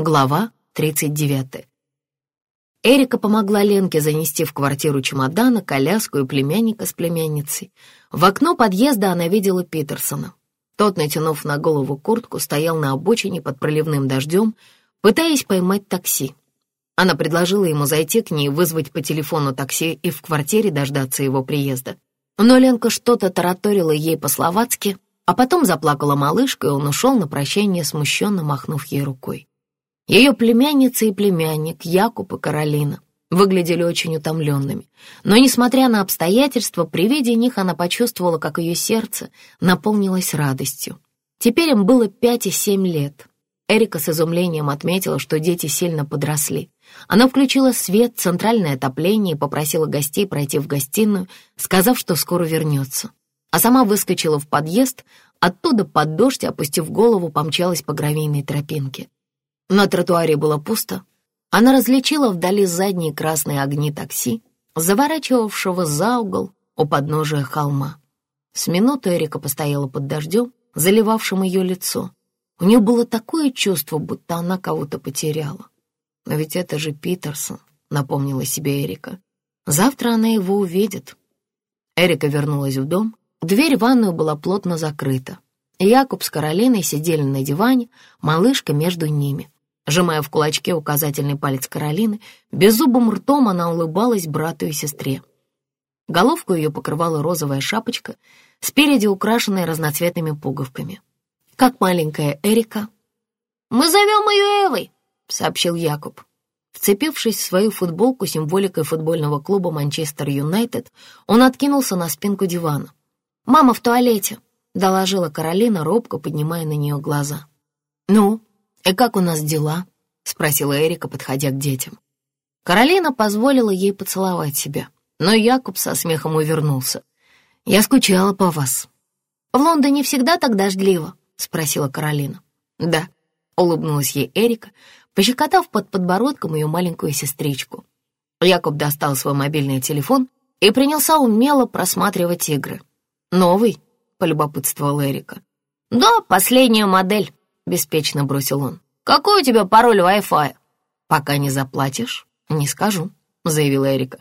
Глава 39. Эрика помогла Ленке занести в квартиру чемодана, коляску и племянника с племянницей. В окно подъезда она видела Питерсона. Тот, натянув на голову куртку, стоял на обочине под проливным дождем, пытаясь поймать такси. Она предложила ему зайти к ней, вызвать по телефону такси и в квартире дождаться его приезда. Но Ленка что-то тараторила ей по-словацки, а потом заплакала малышка, и он ушел на прощание, смущенно махнув ей рукой. Ее племянница и племянник, Якуб и Каролина, выглядели очень утомленными. Но, несмотря на обстоятельства, при виде них она почувствовала, как ее сердце наполнилось радостью. Теперь им было пять и семь лет. Эрика с изумлением отметила, что дети сильно подросли. Она включила свет, центральное отопление и попросила гостей пройти в гостиную, сказав, что скоро вернется. А сама выскочила в подъезд, оттуда под дождь, опустив голову, помчалась по гравийной тропинке. На тротуаре было пусто. Она различила вдали задние красные огни такси, заворачивавшего за угол у подножия холма. С минуты Эрика постояла под дождем, заливавшим ее лицо. У нее было такое чувство, будто она кого-то потеряла. Но ведь это же Питерсон, напомнила себе Эрика. Завтра она его увидит. Эрика вернулась в дом. Дверь в ванную была плотно закрыта. Якуб с Каролиной сидели на диване, малышка между ними. Сжимая в кулачке указательный палец Каролины, беззубым ртом она улыбалась брату и сестре. Головку ее покрывала розовая шапочка, спереди украшенная разноцветными пуговками. Как маленькая Эрика. «Мы зовем ее Эвой», — сообщил Якуб. Вцепившись в свою футболку символикой футбольного клуба «Манчестер Юнайтед», он откинулся на спинку дивана. «Мама в туалете», — доложила Каролина, робко поднимая на нее глаза. «Ну, «И как у нас дела?» — спросила Эрика, подходя к детям. Каролина позволила ей поцеловать себя, но Якуб со смехом увернулся. «Я скучала по вас». «В Лондоне всегда так дождливо?» — спросила Каролина. «Да», — улыбнулась ей Эрика, пощекотав под подбородком ее маленькую сестричку. Якуб достал свой мобильный телефон и принялся умело просматривать игры. «Новый?» — полюбопытствовала Эрика. «Да, последняя модель», беспечно бросил он. «Какой у тебя пароль Wi-Fi?» «Пока не заплатишь, не скажу», — заявила Эрика.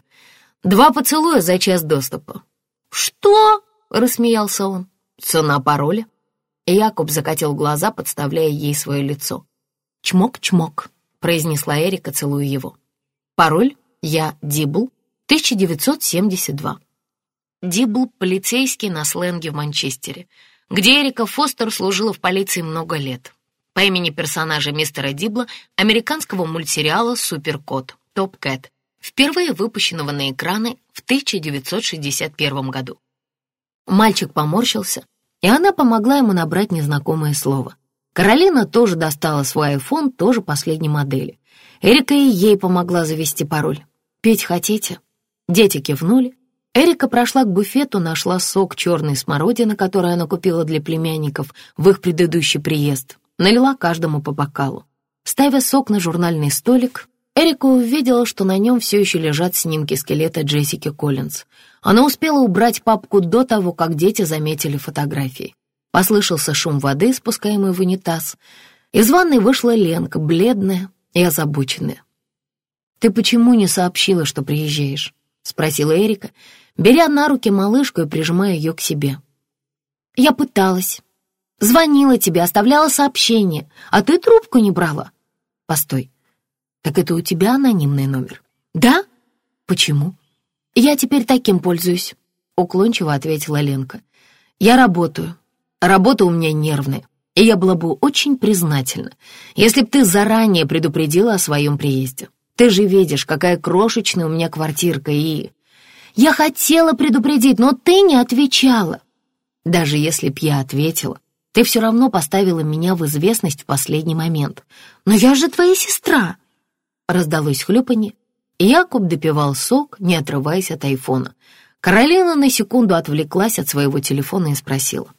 «Два поцелуя за час доступа». «Что?» — рассмеялся он. «Цена пароля». Якуб закатил глаза, подставляя ей свое лицо. «Чмок-чмок», — произнесла Эрика, целуя его. «Пароль я Дибл, 1972». Дибл — полицейский на сленге в Манчестере, где Эрика Фостер служила в полиции много лет по имени персонажа мистера Дибла американского мультсериала «Суперкот» «Топ Кэт», впервые выпущенного на экраны в 1961 году. Мальчик поморщился, и она помогла ему набрать незнакомое слово. Каролина тоже достала свой iPhone, тоже последней модели. Эрика и ей помогла завести пароль. «Пить хотите?» Дети кивнули. Эрика прошла к буфету, нашла сок черной смородины, который она купила для племянников в их предыдущий приезд налила каждому по бокалу. Ставя сок на журнальный столик, Эрика увидела, что на нем все еще лежат снимки скелета Джессики Коллинз. Она успела убрать папку до того, как дети заметили фотографии. Послышался шум воды, спускаемый в унитаз. Из ванной вышла Ленка, бледная и озабоченная. «Ты почему не сообщила, что приезжаешь?» — спросила Эрика, беря на руки малышку и прижимая ее к себе. «Я пыталась», Звонила тебе, оставляла сообщение, а ты трубку не брала. Постой, так это у тебя анонимный номер? Да? Почему? Я теперь таким пользуюсь, уклончиво ответила Ленка. Я работаю. Работа у меня нервная, и я была бы очень признательна, если б ты заранее предупредила о своем приезде. Ты же видишь, какая крошечная у меня квартирка, и... Я хотела предупредить, но ты не отвечала. Даже если б я ответила, ты все равно поставила меня в известность в последний момент. Но я же твоя сестра!» Раздалось хлюпанье, Якуб допивал сок, не отрываясь от айфона. Каролина на секунду отвлеклась от своего телефона и спросила.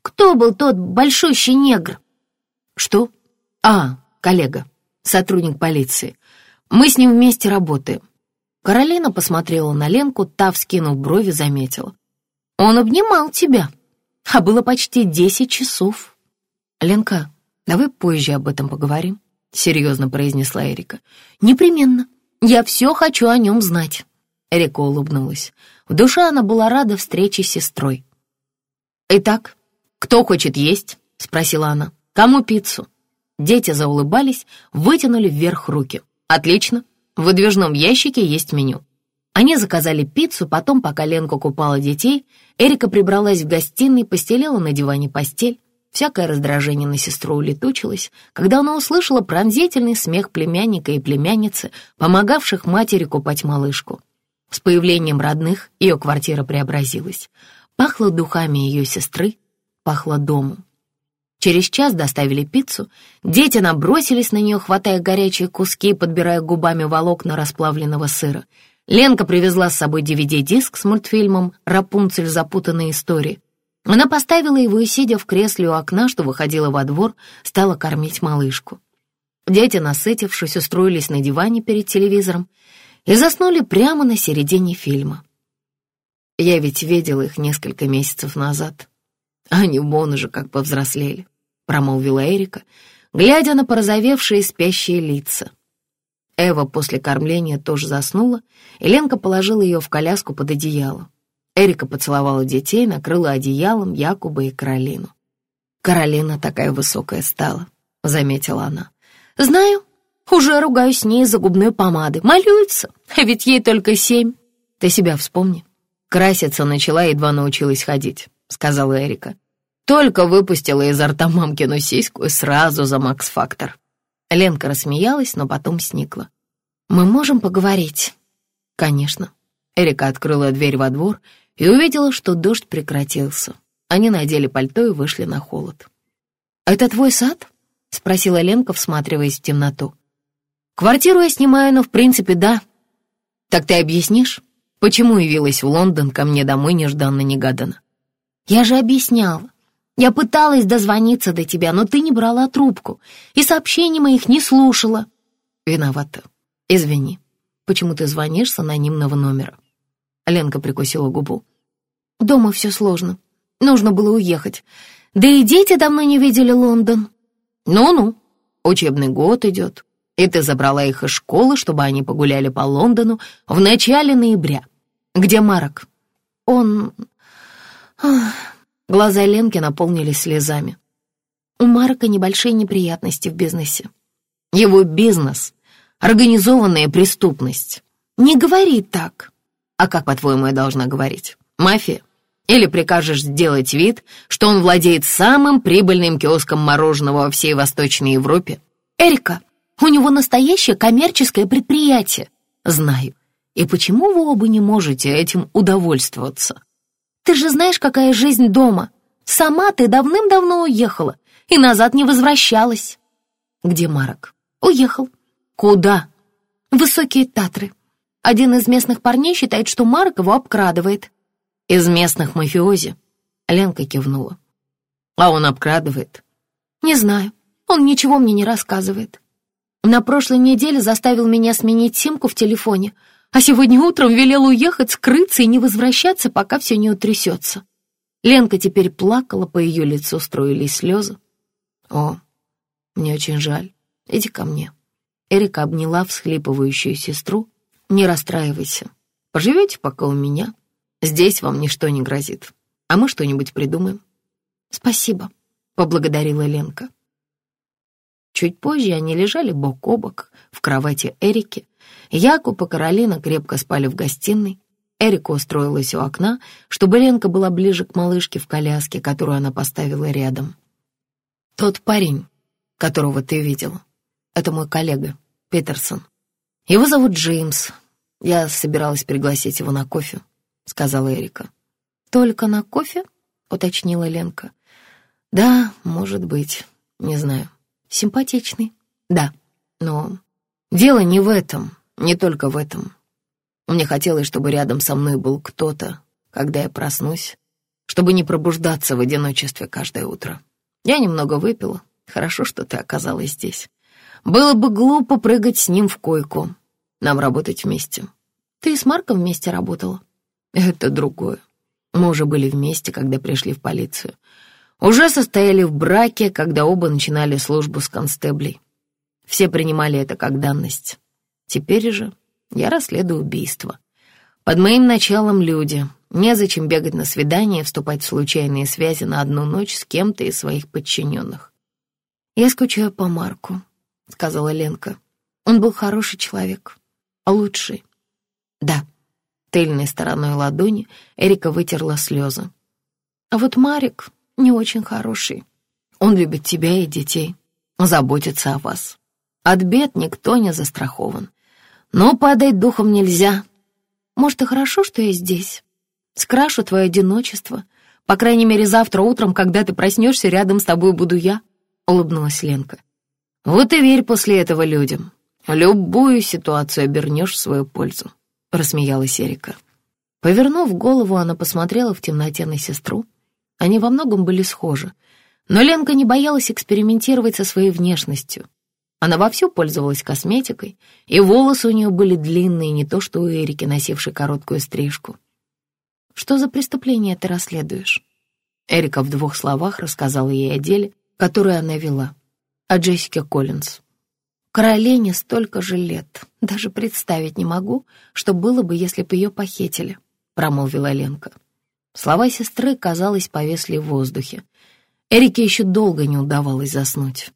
«Кто был тот большущий негр?» «Что?» «А, коллега, сотрудник полиции. Мы с ним вместе работаем». Каролина посмотрела на Ленку, та, вскинув брови, заметила. «Он обнимал тебя» а было почти десять часов. Ленка, давай позже об этом поговорим, — серьезно произнесла Эрика. «Непременно. Я все хочу о нем знать». Эрика улыбнулась. В душе она была рада встрече с сестрой. «Итак, кто хочет есть?» — спросила она. «Кому пиццу?» Дети заулыбались, вытянули вверх руки. «Отлично. В выдвижном ящике есть меню». Они заказали пиццу, потом, пока Ленка купала детей, Эрика прибралась в гостиной, постелила на диване постель. Всякое раздражение на сестру улетучилось, когда она услышала пронзительный смех племянника и племянницы, помогавших матери купать малышку. С появлением родных ее квартира преобразилась. Пахло духами ее сестры, пахло домом. Через час доставили пиццу, дети набросились на нее, хватая горячие куски, подбирая губами волокна расплавленного сыра — Ленка привезла с собой DVD-диск с мультфильмом «Рапунцель. Запутанные истории». Она поставила его и, сидя в кресле у окна, что выходило во двор, стала кормить малышку. Дети, насытившись, устроились на диване перед телевизором и заснули прямо на середине фильма. Я ведь видела их несколько месяцев назад. Они вон уже как повзрослели, промолвила Эрика, глядя на порозовевшие спящие лица. Эва после кормления тоже заснула, и Ленка положила ее в коляску под одеяло. Эрика поцеловала детей, накрыла одеялом Якуба и Каролину. «Каролина такая высокая стала», — заметила она. «Знаю, уже ругаюсь с ней за губной помады. Молюется, а ведь ей только семь. Ты себя вспомни. Краситься начала, едва научилась ходить», — сказала Эрика. Только выпустила изо рта мамкину сиську и сразу за Макс-фактор. Ленка рассмеялась, но потом сникла. «Мы можем поговорить?» «Конечно». Эрика открыла дверь во двор и увидела, что дождь прекратился. Они надели пальто и вышли на холод. «Это твой сад?» — спросила Ленка, всматриваясь в темноту. «Квартиру я снимаю, но в принципе да». «Так ты объяснишь, почему явилась в Лондон ко мне домой нежданно-негаданно?» «Я же объясняла. Я пыталась дозвониться до тебя, но ты не брала трубку и сообщений моих не слушала. Виновата. Извини. Почему ты звонишь с анонимного номера? Ленка прикусила губу. Дома все сложно. Нужно было уехать. Да и дети давно не видели Лондон. Ну-ну, учебный год идет. И ты забрала их из школы, чтобы они погуляли по Лондону в начале ноября. Где Марок? Он... Глаза Ленки наполнились слезами. У Марка небольшие неприятности в бизнесе. Его бизнес — организованная преступность. Не говори так. А как, по-твоему, я должна говорить? Мафия? Или прикажешь сделать вид, что он владеет самым прибыльным киоском мороженого во всей Восточной Европе? Эрика, у него настоящее коммерческое предприятие. Знаю. И почему вы оба не можете этим удовольствоваться? Ты же знаешь, какая жизнь дома. Сама ты давным-давно уехала и назад не возвращалась. Где Марок? Уехал. Куда? Высокие Татры. Один из местных парней считает, что Марок его обкрадывает. Из местных мафиози. Ленка кивнула. А он обкрадывает? Не знаю. Он ничего мне не рассказывает. На прошлой неделе заставил меня сменить симку в телефоне, а сегодня утром велел уехать, скрыться и не возвращаться, пока все не утрясется. Ленка теперь плакала, по ее лицу строились слезы. «О, мне очень жаль. Иди ко мне». Эрика обняла всхлипывающую сестру. «Не расстраивайся. Поживете пока у меня. Здесь вам ничто не грозит. А мы что-нибудь придумаем». «Спасибо», — поблагодарила Ленка. Чуть позже они лежали бок о бок в кровати Эрики. Якуб и Каролина крепко спали в гостиной. Эрика устроилась у окна, чтобы Ленка была ближе к малышке в коляске, которую она поставила рядом. «Тот парень, которого ты видела, это мой коллега, Питерсон. Его зовут Джеймс. Я собиралась пригласить его на кофе», — сказала Эрика. «Только на кофе?» — уточнила Ленка. «Да, может быть, не знаю. Симпатичный?» «Да, но дело не в этом, не только в этом. Мне хотелось, чтобы рядом со мной был кто-то, когда я проснусь, чтобы не пробуждаться в одиночестве каждое утро. Я немного выпила. Хорошо, что ты оказалась здесь. Было бы глупо прыгать с ним в койку. Нам работать вместе. Ты с Марком вместе работала? Это другое. Мы уже были вместе, когда пришли в полицию. Уже состояли в браке, когда оба начинали службу с констеблей. Все принимали это как данность. Теперь же я расследую убийство. Под моим началом люди. Незачем бегать на свидание и вступать в случайные связи на одну ночь с кем-то из своих подчиненных. «Я скучаю по Марку», — сказала Ленка. «Он был хороший человек. Лучший». «Да». Тыльной стороной ладони Эрика вытерла слезы. «А вот Марик не очень хороший. Он любит тебя и детей, заботится о вас. От бед никто не застрахован. Но падать духом нельзя. Может, и хорошо, что я здесь. Скрашу твое одиночество. По крайней мере, завтра утром, когда ты проснешься, рядом с тобой буду я», — улыбнулась Ленка. «Вот и верь после этого людям. Любую ситуацию обернешь в свою пользу», — рассмеялась Эрика. Повернув голову, она посмотрела в темноте на сестру. Они во многом были схожи, но Ленка не боялась экспериментировать со своей внешностью. Она вовсю пользовалась косметикой, и волосы у нее были длинные, не то что у Эрики, носившей короткую стрижку. «Что за преступление ты расследуешь?» Эрика в двух словах рассказала ей о деле, которое она вела, о Джессике Коллинз. Каролине столько же лет. Даже представить не могу, что было бы, если бы ее похитили», — промолвила Ленка. Слова сестры, казалось, повесли в воздухе. Эрике еще долго не удавалось заснуть.